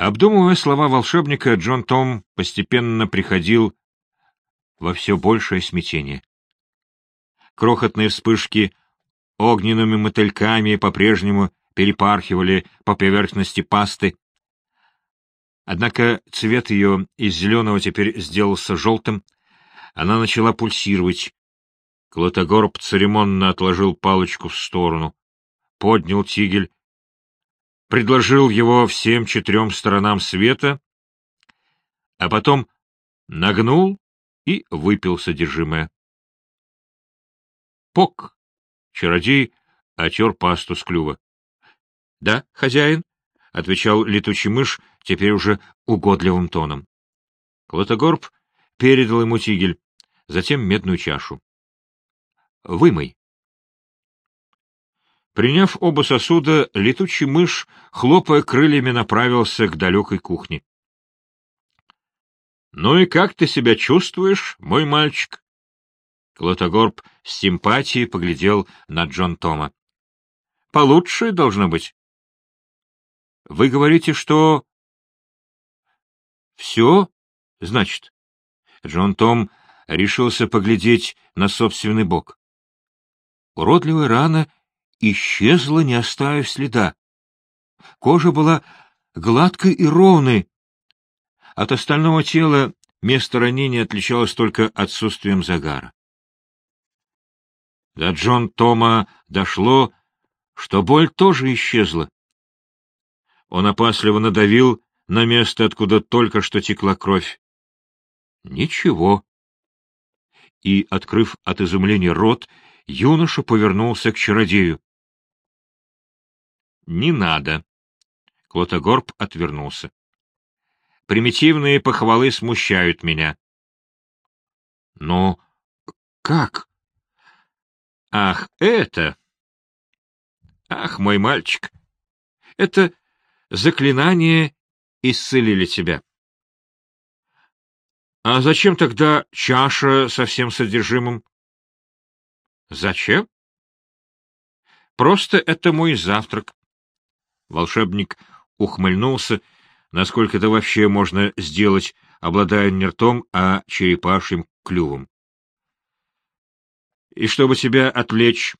Обдумывая слова волшебника, Джон Том постепенно приходил во все большее смятение. Крохотные вспышки огненными мотыльками по-прежнему перепархивали по поверхности пасты. Однако цвет ее из зеленого теперь сделался желтым. Она начала пульсировать. Клотогорб церемонно отложил палочку в сторону, поднял тигель предложил его всем четырем сторонам света, а потом нагнул и выпил содержимое. Пок! Чародей отер пасту с клюва. — Да, хозяин, — отвечал летучий мышь теперь уже угодливым тоном. Клотогорб передал ему тигель, затем медную чашу. — Вымой. Приняв оба сосуда, летучий мышь, хлопая крыльями, направился к далекой кухне. — Ну и как ты себя чувствуешь, мой мальчик? Клотогорб с симпатией поглядел на Джон Тома. — Получше должно быть. — Вы говорите, что... — Все, значит. Джон Том решился поглядеть на собственный бок. Уродливая рана исчезла, не оставив следа. Кожа была гладкой и ровной. От остального тела место ранения отличалось только отсутствием загара. До Джон Тома дошло, что боль тоже исчезла. Он опасливо надавил на место, откуда только что текла кровь. Ничего. И, открыв от изумления рот, юноша повернулся к чародею. Не надо. Клотогорб отвернулся. Примитивные похвалы смущают меня. Но как? Ах, это... Ах, мой мальчик, это заклинание исцелили тебя. А зачем тогда чаша со всем содержимым? Зачем? Просто это мой завтрак. Волшебник ухмыльнулся, насколько это вообще можно сделать, обладая не ртом, а черепашьим клювом. И чтобы тебя отвлечь,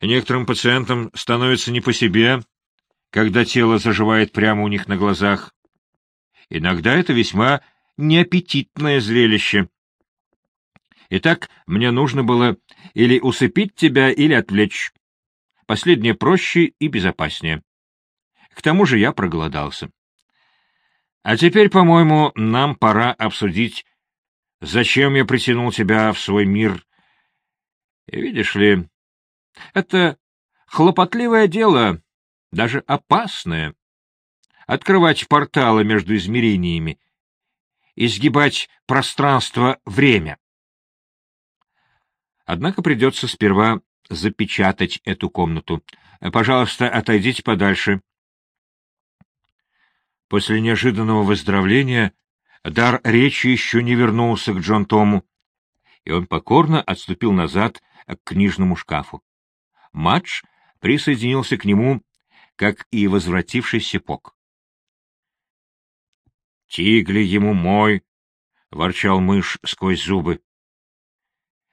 некоторым пациентам становится не по себе, когда тело заживает прямо у них на глазах. Иногда это весьма неаппетитное зрелище. Итак, мне нужно было или усыпить тебя, или отвлечь. Последнее проще и безопаснее. К тому же я проголодался. А теперь, по-моему, нам пора обсудить, зачем я притянул тебя в свой мир. Видишь ли, это хлопотливое дело, даже опасное. Открывать порталы между измерениями, изгибать пространство-время. Однако придется сперва запечатать эту комнату. Пожалуйста, отойдите подальше. После неожиданного выздоровления дар речи еще не вернулся к Джон Тому, и он покорно отступил назад к книжному шкафу. Мадж присоединился к нему, как и возвратившийся Пок. «Тигли ему мой!» — ворчал мышь сквозь зубы.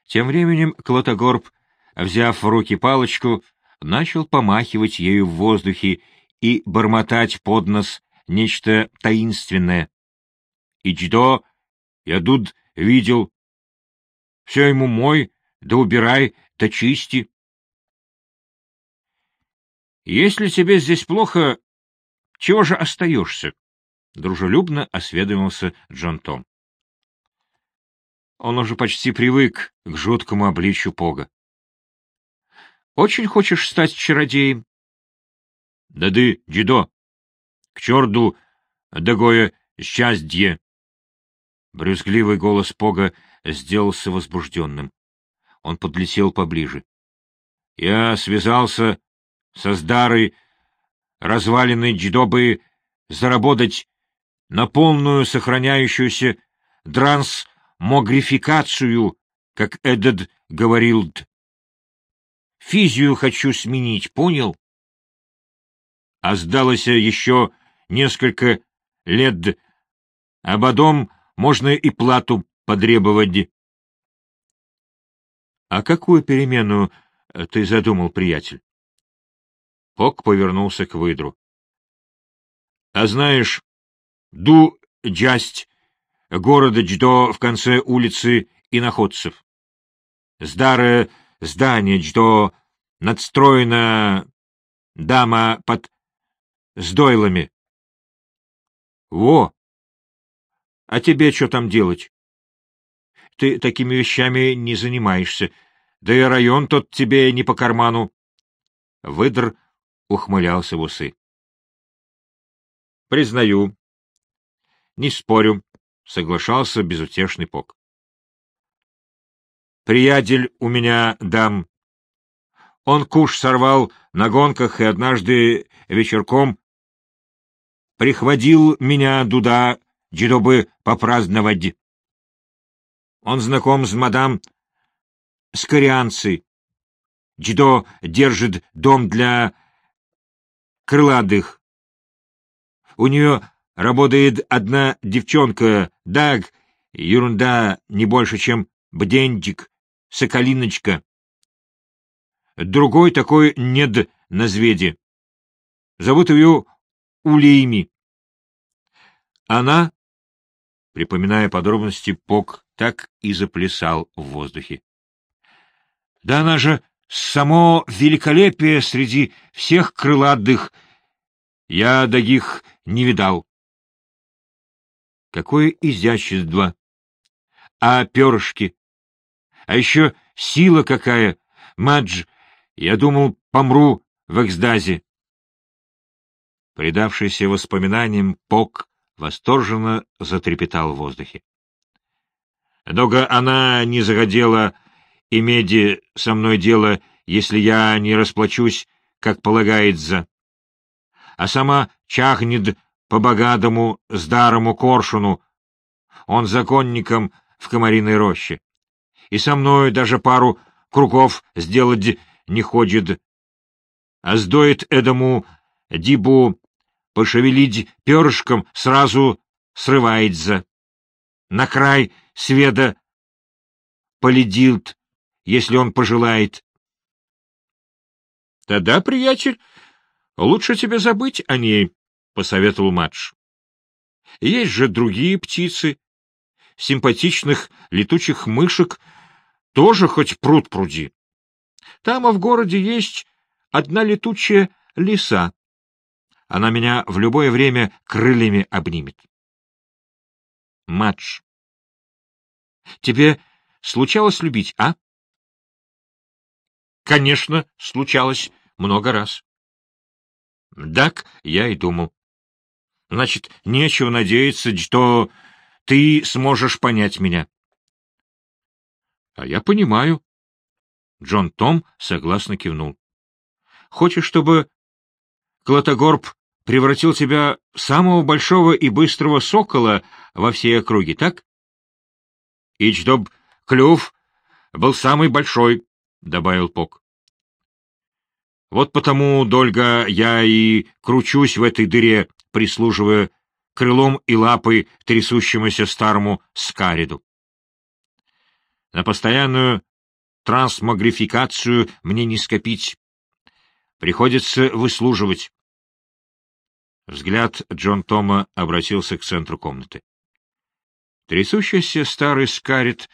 Тем временем Клотогорб, взяв в руки палочку, начал помахивать ею в воздухе и бормотать под нос нечто таинственное. Ичдо, я тут видел. Все ему мой, да убирай, да чисти. Если тебе здесь плохо, чего же остаешься? Дружелюбно осведомился Джон Том. Он уже почти привык к жуткому обличью Пога. — Очень хочешь стать чародеем? — Да-ды, Джидо, к черту дагое счастье! Брюзгливый голос Пога сделался возбужденным. Он подлетел поближе. Я связался со Сдарой, разваленной дждобы, заработать на полную сохраняющуюся трансмогрификацию, как Эдд говорил. Физию хочу сменить, понял? А сдалось еще несколько лет, а потом можно и плату потребовать. — А какую перемену э, ты задумал, приятель? Пок повернулся к выдру. — А знаешь, ду часть города Дждо в конце улицы иноходцев. Старое здание Дждо надстроено дама под сдойлами. Во! А тебе что там делать? Ты такими вещами не занимаешься, да и район тот тебе не по карману. Выдр ухмылялся в усы. Признаю. Не спорю, соглашался безутешный Пок. Приятель у меня дам. Он куш сорвал на гонках и однажды вечерком прихватил меня туда, дабы попраздновать. Он знаком с мадам Скорианцей. Джидо держит дом для крыладых. У нее работает одна девчонка, Даг, ерунда не больше, чем бденчик, соколиночка. Другой такой нед на зведе. Зовут ее Улейми. Она, припоминая подробности, Пок так и заплясал в воздухе. Да она же само великолепие среди всех крылатых. Я таких не видал. Какое изящество! А перышки? А еще сила какая! Мадж, я думал, помру в экстазе. Предавшийся воспоминаниям, Пок восторженно затрепетал в воздухе. Дога она не загодела иметь со мной дело, если я не расплачусь, как полагается. А сама чахнет по-богатому, дарому коршуну, он законником в комариной роще. И со мной даже пару кругов сделать не ходит. А сдоит эдому дибу пошевелить перышком, сразу срывается. На край сведа поледит, если он пожелает. — Тогда, приятель, лучше тебе забыть о ней, — посоветовал Мадж. — Есть же другие птицы, симпатичных летучих мышек, тоже хоть пруд пруди. Там, а в городе, есть одна летучая лиса. Она меня в любое время крыльями обнимет. Мадж. Тебе случалось любить, а? Конечно, случалось много раз. Так я и думал. Значит, нечего надеяться, что ты сможешь понять меня. А я понимаю. Джон Том согласно кивнул. Хочешь, чтобы Клотогорб превратил тебя в самого большого и быстрого сокола во всей округе, так? И чтоб клюв был самый большой, — добавил Пок. Вот потому, Дольга, я и кручусь в этой дыре, прислуживая крылом и лапой трясущемуся старому скариду. На постоянную трансмагрификацию мне не скопить. Приходится выслуживать. Взгляд Джон Тома обратился к центру комнаты. Трясущийся старый скарит,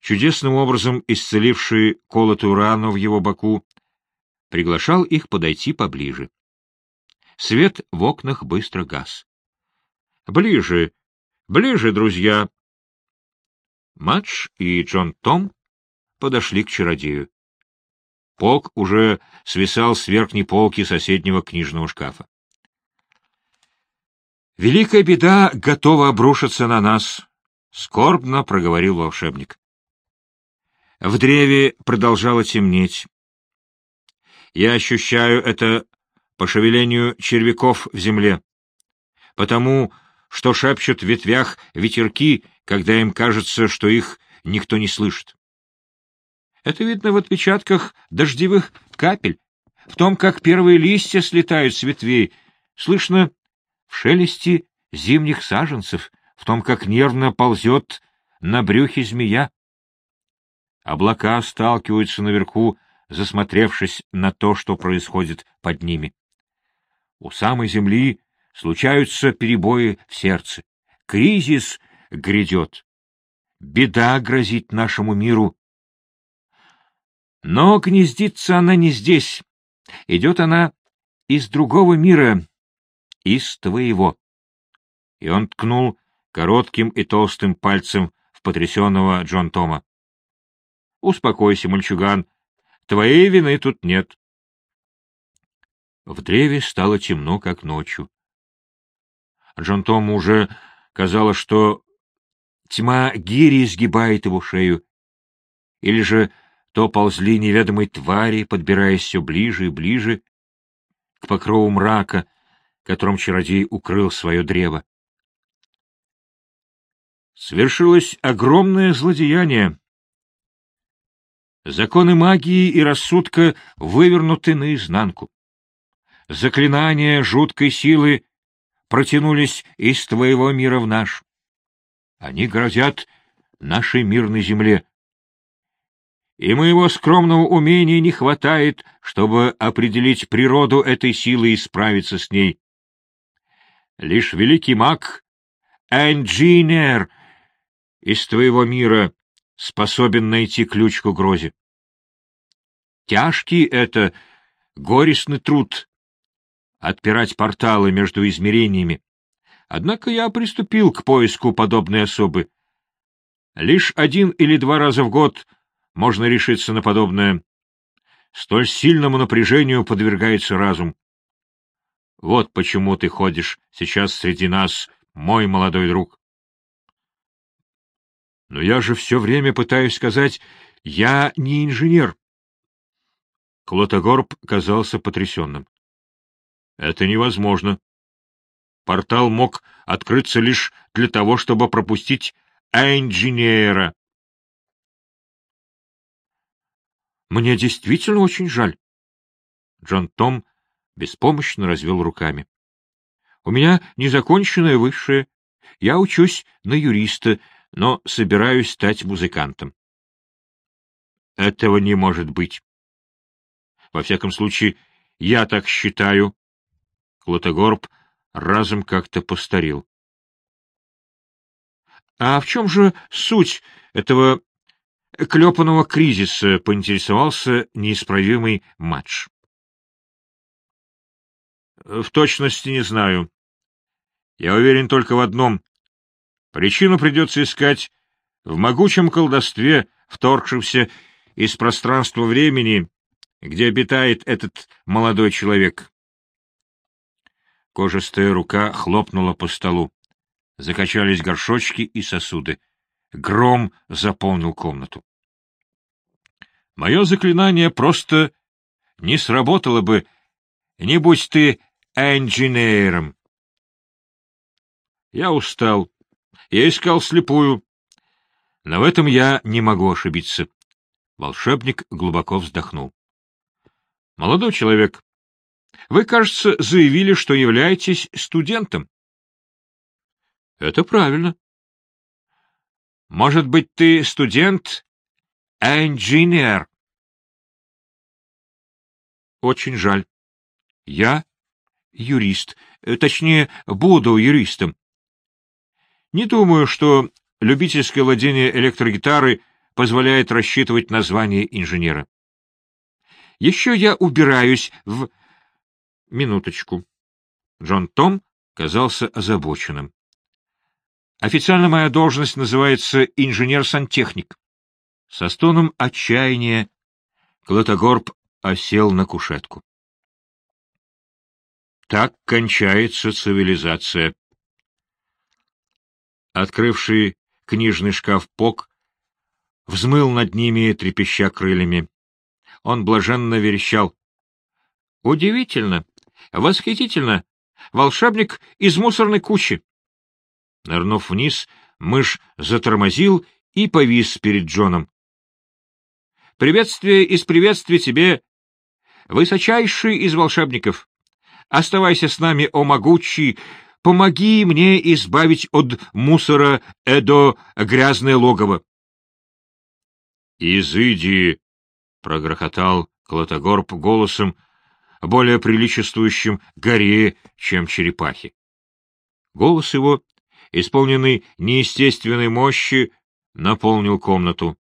чудесным образом исцеливший колотую рану в его боку, приглашал их подойти поближе. Свет в окнах быстро гас. — Ближе, ближе, друзья! Мадж и Джон Том подошли к чародею. Пок уже свисал с верхней полки соседнего книжного шкафа. Великая беда готова обрушиться на нас, — скорбно проговорил волшебник. В древе продолжало темнеть. Я ощущаю это по шевелению червяков в земле, потому что шепчут в ветвях ветерки, когда им кажется, что их никто не слышит. Это видно в отпечатках дождевых капель, в том, как первые листья слетают с ветвей, слышно шелесте зимних саженцев, в том, как нервно ползет на брюхе змея. Облака сталкиваются наверху, засмотревшись на то, что происходит под ними. У самой земли случаются перебои в сердце. Кризис грядет. Беда грозит нашему миру. Но гнездится она не здесь. Идет она из другого мира, из твоего. И он ткнул коротким и толстым пальцем в потрясенного Джон Тома. — Успокойся, мальчуган, твоей вины тут нет. В древе стало темно, как ночью. Джон Тому уже казалось, что тьма гири изгибает его шею, или же то ползли неведомые твари, подбираясь все ближе и ближе к покрову мрака, которым чародей укрыл свое древо. Свершилось огромное злодеяние. Законы магии и рассудка вывернуты наизнанку. Заклинания жуткой силы протянулись из твоего мира в наш. Они грозят нашей мирной земле. И моего скромного умения не хватает, чтобы определить природу этой силы и справиться с ней. Лишь великий маг Энджинер из твоего мира способен найти ключ к угрозе. Тяжкий это горестный труд — отпирать порталы между измерениями. Однако я приступил к поиску подобной особы. Лишь один или два раза в год можно решиться на подобное. Столь сильному напряжению подвергается разум. Вот почему ты ходишь сейчас среди нас, мой молодой друг. Но я же все время пытаюсь сказать, я не инженер. Клотогорб казался потрясенным. — Это невозможно. Портал мог открыться лишь для того, чтобы пропустить инженера. Мне действительно очень жаль. Джон Том беспомощно развел руками. У меня незаконченное высшее. Я учусь на юриста, но собираюсь стать музыкантом. Этого не может быть. Во всяком случае, я так считаю. Клотогорб разом как-то постарел. — А в чем же суть этого клепанного кризиса? — поинтересовался неисправимый матч. — В точности не знаю. Я уверен только в одном. Причину придется искать в могучем колдовстве, вторгшемся из пространства времени, где обитает этот молодой человек. Кожистая рука хлопнула по столу. Закачались горшочки и сосуды. Гром заполнил комнату. Мое заклинание просто не сработало бы, не будь ты инженером. Я устал. Я искал слепую. Но в этом я не могу ошибиться. Волшебник глубоко вздохнул. — Молодой человек, вы, кажется, заявили, что являетесь студентом. — Это правильно. — Может быть, ты студент инженер? — Очень жаль. Я юрист, э, точнее, буду юристом. Не думаю, что любительское владение электрогитары позволяет рассчитывать на звание инженера. Еще я убираюсь в Минуточку. Джон Том казался озабоченным. Официально моя должность называется инженер-сантехник. Со стоном отчаяния Клотогорб осел на кушетку. Так кончается цивилизация. Открывший книжный шкаф Пок взмыл над ними, трепеща крыльями. Он блаженно верещал. — Удивительно! Восхитительно! Волшебник из мусорной кучи! Нырнув вниз, мышь затормозил и повис перед Джоном. — Приветствие из приветствия тебе, высочайший из волшебников! Оставайся с нами, о могучий, помоги мне избавить от мусора Эдо грязное логово. — Изыди! — прогрохотал Клотогорб голосом, более приличествующим горе, чем черепахи. Голос его, исполненный неестественной мощи, наполнил комнату.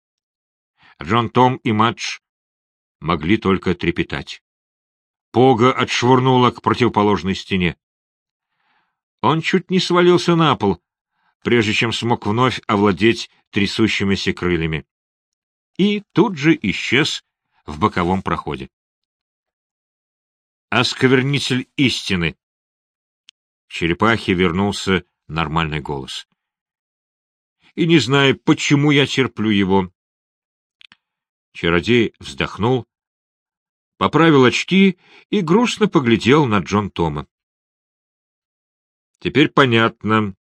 Джон Том и Мадж могли только трепетать. Пога отшвырнула к противоположной стене. Он чуть не свалился на пол, прежде чем смог вновь овладеть трясущимися крыльями. И тут же исчез в боковом проходе. Осквернитель истины. Черепахе вернулся нормальный голос. И не знаю, почему я терплю его. Чародей вздохнул, поправил очки и грустно поглядел на Джон Тома. Теперь понятно,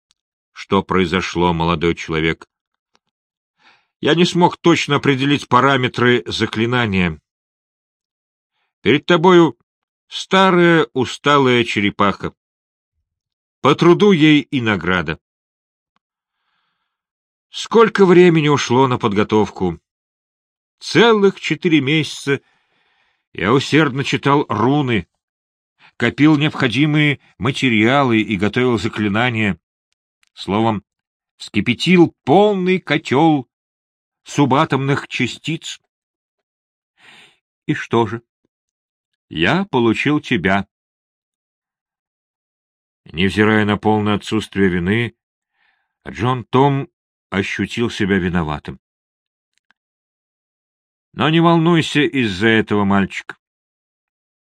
что произошло, молодой человек. Я не смог точно определить параметры заклинания. Перед тобою старая усталая черепаха. По труду ей и награда. Сколько времени ушло на подготовку? Целых четыре месяца я усердно читал руны, копил необходимые материалы и готовил заклинания. Словом, вскипятил полный котел субатомных частиц. И что же? Я получил тебя. Невзирая на полное отсутствие вины, Джон Том ощутил себя виноватым. Но не волнуйся из-за этого, мальчик.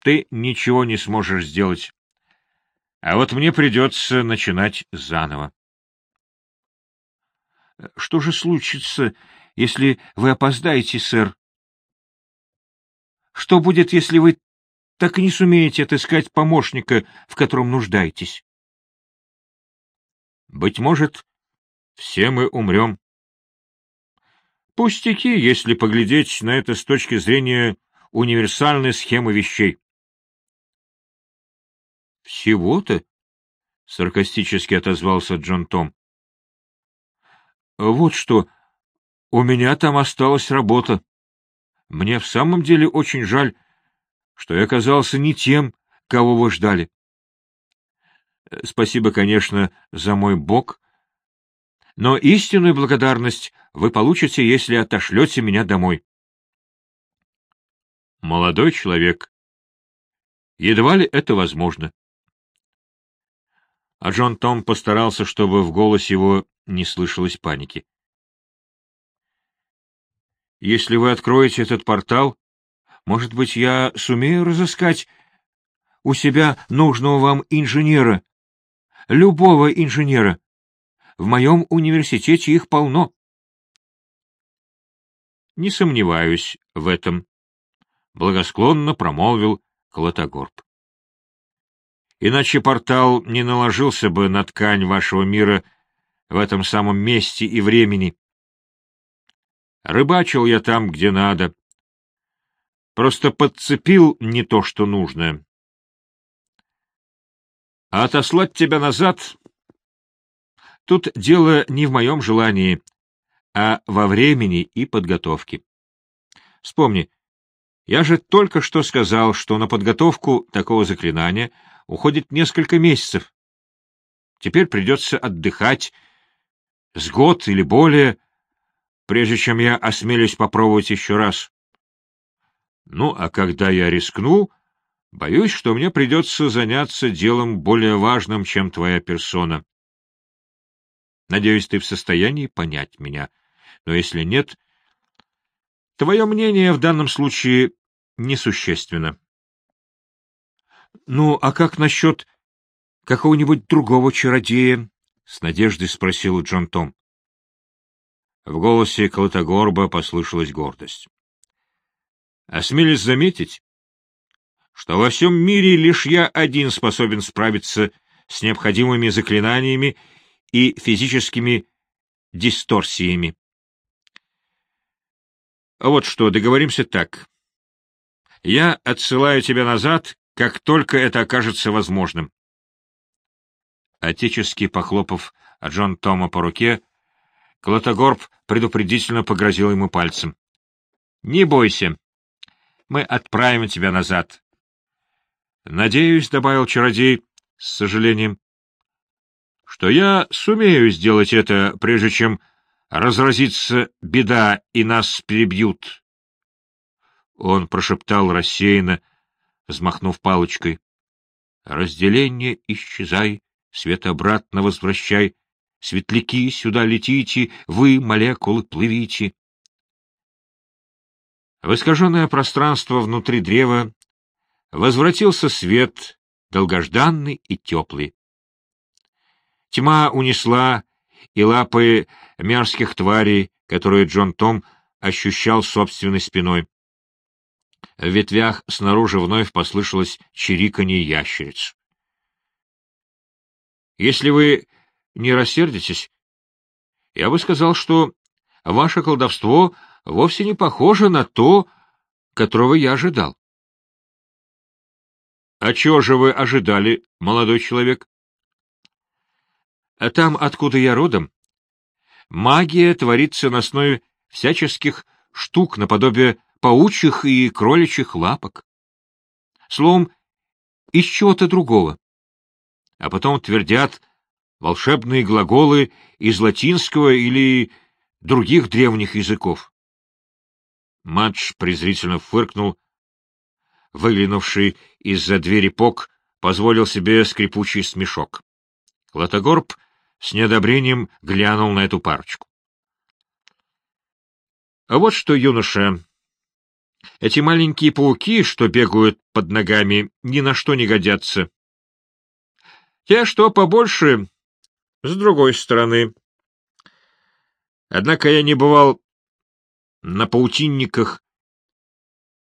Ты ничего не сможешь сделать. А вот мне придется начинать заново. — Что же случится, если вы опоздаете, сэр? Что будет, если вы так и не сумеете отыскать помощника, в котором нуждаетесь? Быть может, все мы умрем. Пустяки, если поглядеть на это с точки зрения универсальной схемы вещей. «Всего-то?» — саркастически отозвался Джон Том. «Вот что, у меня там осталась работа. Мне в самом деле очень жаль, что я оказался не тем, кого вы ждали. Спасибо, конечно, за мой бок, но истинную благодарность вы получите, если отошлете меня домой. Молодой человек, едва ли это возможно. А Джон Том постарался, чтобы в голосе его не слышалось паники. Если вы откроете этот портал, может быть, я сумею разыскать у себя нужного вам инженера, любого инженера. В моем университете их полно. — Не сомневаюсь в этом, — благосклонно промолвил Клотогорб. — Иначе портал не наложился бы на ткань вашего мира в этом самом месте и времени. Рыбачил я там, где надо. Просто подцепил не то, что нужно. А отослать тебя назад... Тут дело не в моем желании, а во времени и подготовке. Вспомни, я же только что сказал, что на подготовку такого заклинания уходит несколько месяцев. Теперь придется отдыхать с год или более, прежде чем я осмелюсь попробовать еще раз. Ну, а когда я рискну, боюсь, что мне придется заняться делом более важным, чем твоя персона. Надеюсь, ты в состоянии понять меня. Но если нет, твое мнение в данном случае несущественно. — Ну, а как насчет какого-нибудь другого чародея? — с надеждой спросил Джон Том. В голосе Колотогорба послышалась гордость. Осмелюсь заметить, что во всем мире лишь я один способен справиться с необходимыми заклинаниями и физическими дисторсиями. Вот что, договоримся так. Я отсылаю тебя назад, как только это окажется возможным. Отечески похлопав Джон Тома по руке, Клотогорб предупредительно погрозил ему пальцем. — Не бойся, мы отправим тебя назад. — Надеюсь, — добавил чародей с сожалением, — что я сумею сделать это, прежде чем разразится беда и нас перебьют. Он прошептал рассеянно, взмахнув палочкой. — Разделение исчезай, свет обратно возвращай, светляки сюда летите, вы, молекулы, плывите. В искаженное пространство внутри древа возвратился свет, долгожданный и теплый. Тьма унесла и лапы мерзких тварей, которые Джон Том ощущал собственной спиной. В ветвях снаружи вновь послышалось чириканье ящериц. Если вы не рассердитесь, я бы сказал, что ваше колдовство вовсе не похоже на то, которого я ожидал. — А чего же вы ожидали, молодой человек? — Там, откуда я родом, магия творится на основе всяческих штук наподобие паучьих и кроличьих лапок. Словом, из чего-то другого. А потом твердят волшебные глаголы из латинского или других древних языков. Мадж презрительно фыркнул. Выглянувший из-за двери Пок позволил себе скрипучий смешок. Латогорб с неодобрением глянул на эту парочку. — А вот что, юноша, эти маленькие пауки, что бегают под ногами, ни на что не годятся. Те, что побольше, с другой стороны. Однако я не бывал на паутинниках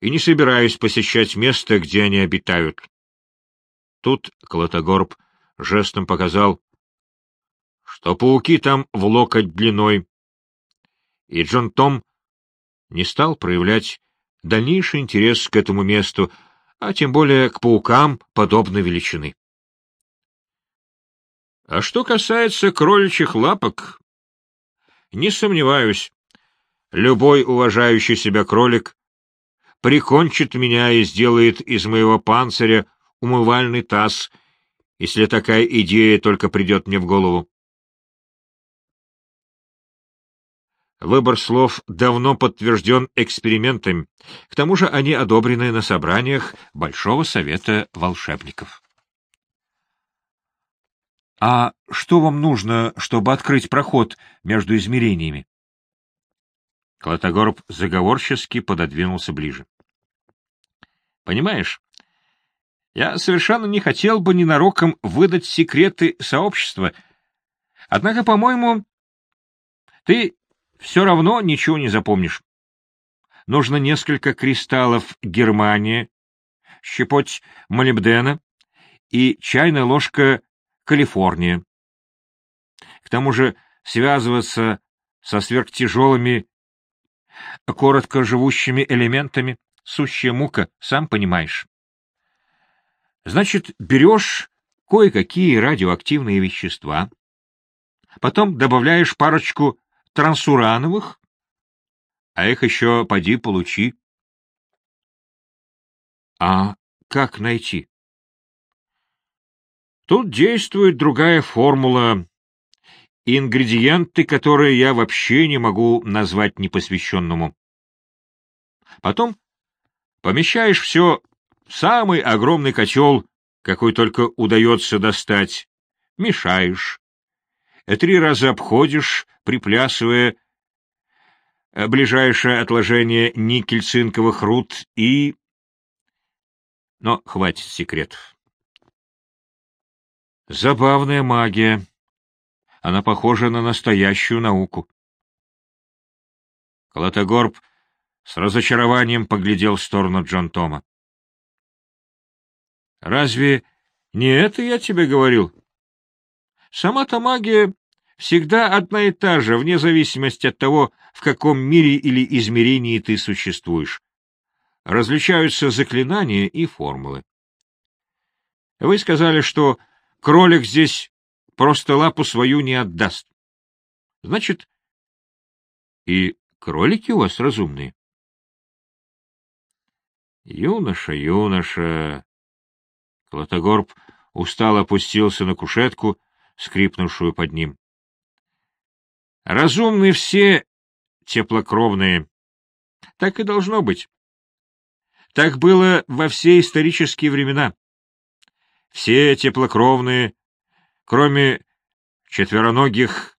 и не собираюсь посещать место, где они обитают. Тут Клотогорб жестом показал, что пауки там в локоть длиной, и Джон Том не стал проявлять дальнейший интерес к этому месту, а тем более к паукам подобной величины. А что касается кроличьих лапок, не сомневаюсь, любой уважающий себя кролик прикончит меня и сделает из моего панциря умывальный таз, если такая идея только придет мне в голову. Выбор слов давно подтвержден экспериментами, к тому же они одобрены на собраниях Большого Совета Волшебников. — А что вам нужно, чтобы открыть проход между измерениями? Клотогорб заговорчески пододвинулся ближе. — Понимаешь, я совершенно не хотел бы ненароком выдать секреты сообщества, однако, по-моему, ты все равно ничего не запомнишь. Нужно несколько кристаллов Германии, щепоть молибдена и чайная ложка Калифорния. К тому же связываться со сверхтяжелыми, коротко живущими элементами — сущая мука, сам понимаешь. Значит, берешь кое-какие радиоактивные вещества, потом добавляешь парочку трансурановых, а их еще поди получи. А как найти? Тут действует другая формула, ингредиенты, которые я вообще не могу назвать непосвященному. Потом помещаешь все в самый огромный котел, какой только удается достать, мешаешь, три раза обходишь, приплясывая э, ближайшее отложение никель-цинковых руд и... Но хватит секретов. Забавная магия. Она похожа на настоящую науку. Колотогорб с разочарованием поглядел в сторону Джон Тома. — Разве не это я тебе говорил? Сама-то магия всегда одна и та же, вне зависимости от того, в каком мире или измерении ты существуешь. Различаются заклинания и формулы. Вы сказали, что кролик здесь просто лапу свою не отдаст. Значит, и кролики у вас разумные. Юноша, юноша! Клотогорб устало опустился на кушетку, скрипнувшую под ним. Разумные все теплокровные. Так и должно быть. Так было во все исторические времена. Все теплокровные, кроме четвероногих,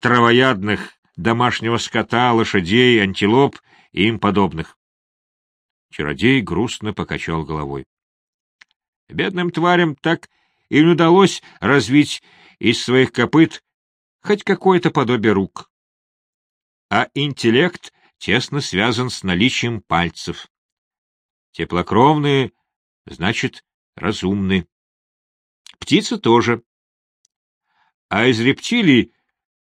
травоядных, домашнего скота, лошадей, антилоп и им подобных. Чародей грустно покачал головой. Бедным тварям так и не удалось развить из своих копыт хоть какое-то подобие рук. А интеллект тесно связан с наличием пальцев. Теплокровные, значит, разумны. Птицы тоже. А из рептилий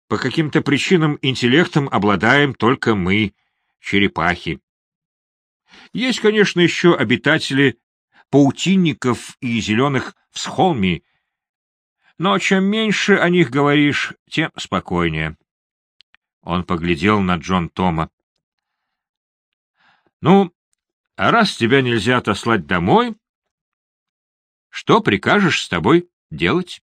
по каким-то причинам интеллектом обладаем только мы, черепахи. Есть, конечно, еще обитатели паутинников и зеленых всхолмий, но чем меньше о них говоришь, тем спокойнее. Он поглядел на Джон Тома. — Ну, а раз тебя нельзя отослать домой, что прикажешь с тобой делать?